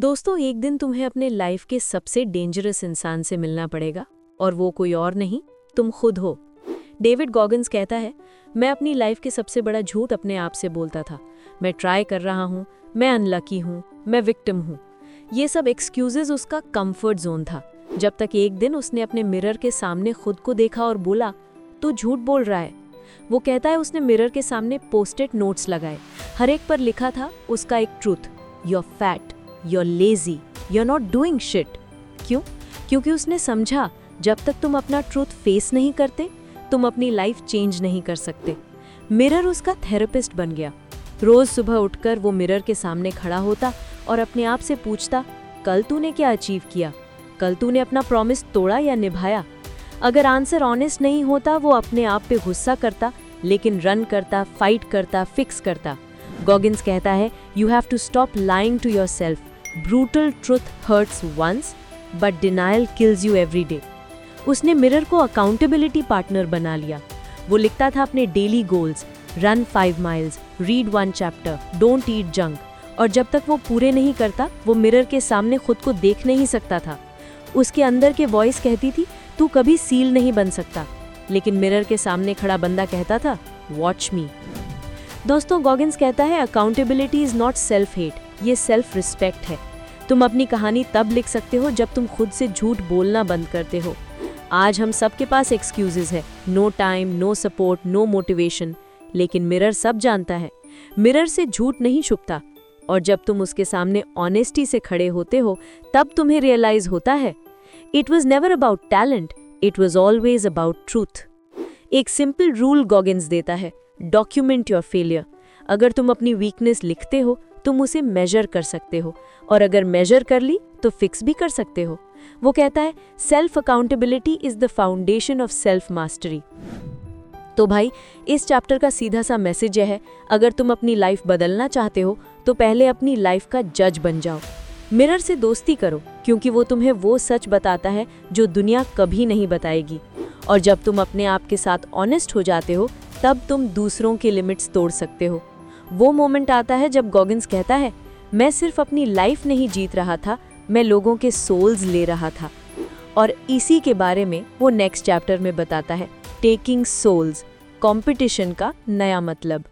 दोस्तों, एक दिन तुम्हें अपने लाइफ के सबसे डेंजरस इंसान से मिलना पड़ेगा, और वो कोई और नहीं, तुम खुद हो। डेविड गॉगन्स कहता है, मैं अपनी लाइफ के सबसे बड़ा झूठ अपने आप से बोलता था। मैं ट्राई कर रहा हूँ, मैं अनलकी हूँ, मैं विक्टिम हूँ। ये सब एक्सक्यूजेज उसका कंफर्ट जोन था। जब तक एक दिन उसने अपने मिरर के सामने खुद को देखा और बोला तो झूठ बोल रहा है? वो कहता है, उसने मिरर के सामने पोस्टेड नोट्स लगाए। हर एक पर लिखा था, उसका एक truth you're fat you're lazy you're not doing shit क्यों? क्योंकि उसने समझा, जब तक तुम अपना ट्रूथ फेस नहीं करते, तुम अपनी लाइफ चेंज नहीं कर सकते। मिरर उसका थेरेपिस्ट बन गया। रोज सुबह उठकर वो मिरर के सामने खड़ा होता और अपने आप से पूछता, कल तूने क्या अचीव किया? कल तूने अपना प्रॉमिस तोड़ा या निभाया? अगर आंसर ऑनेस्ट नहीं होता, वो अपने आप पे गुस्सा करता, लेकिन रन करता फाइट करता फिक्स करता। गॉगिन्स कहता है you have to stop lying to yourself brutal truth hurts once but denial kills you every day उसने मिरर को अकाउंटेबिलिटी पार्टनर बना लिया। वो लिखता था अपने daily goals run five miles read one chapter don't eat junk और जब तक वो पूरे नहीं करता, वो मिरर के सामने खुद को देख नहीं सकता था। उसके अंदर के वॉइस कहती थी, तू कभी सील नहीं बन सकता। लेकिन मिरर के सामने खड़ा बंदा कहता था वॉच मी दोस्तों गॉगिन्स कहता है accountability is not self hate ये सेल्फ रिस्पेक्ट है। तुम अपनी कहानी तब लिख सकते हो जब तुम खुद से झूठ बोलना बंद करते हो। आज हम सबके पास एक्सक्यूजेज है। No time no support no motivation लेकिन मिरर सब जानता है। मिरर से झूठ नहीं छुपता। और जब तुम उसके सामने ऑनेस्टी से खड़े होते हो, तब तुम्हें रियलाइज़ होता है। It was never about talent it was always about truth एक सिंपल रूल गॉगिन्स देता है डॉक्यूमेंट योर फेलियर अगर तुम अपनी वीकनेस लिखते हो, तुम उसे मेजर कर सकते हो। और अगर मेजर कर ली तो फिक्स भी कर सकते हो। वो कहता है self accountability is the foundation of self mastery तो भाई, इस चैप्टर का सीधा सा मैसेज यह है, अगर तुम अपनी लाइफ बदलना चाहते हो तो पहले अपनी लाइफ का जज बन जाओ। मिरर से दोस्ती करो, क्योंकि वो तुम्हें वो सच बताता है, जो दुनिया कभी नहीं बताएगी। और जब तुम अपने आप के साथ ऑनेस्ट हो जाते हो, तब तुम दूसरों के लिमिट्स तोड़ सकते हो। वो मोमेंट आता है जब गॉगिन्स कहता है, मैं सिर्फ़ अपनी लाइफ नहीं जीत रहा था, मैं लोगों के सोल्स ले रहा था। और इसी के बारे में वो नेक्स्ट चैप्टर में बताता है टेकिंग सोल्स कंपटीशन का नया मतलब।